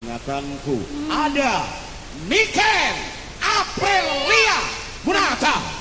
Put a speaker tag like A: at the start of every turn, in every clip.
A: Ingatanku hmm. ada Niken Aprilia Munata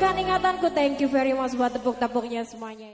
B: bukan ingatanku. Thank you very much buat tepuk-tepuknya semuanya.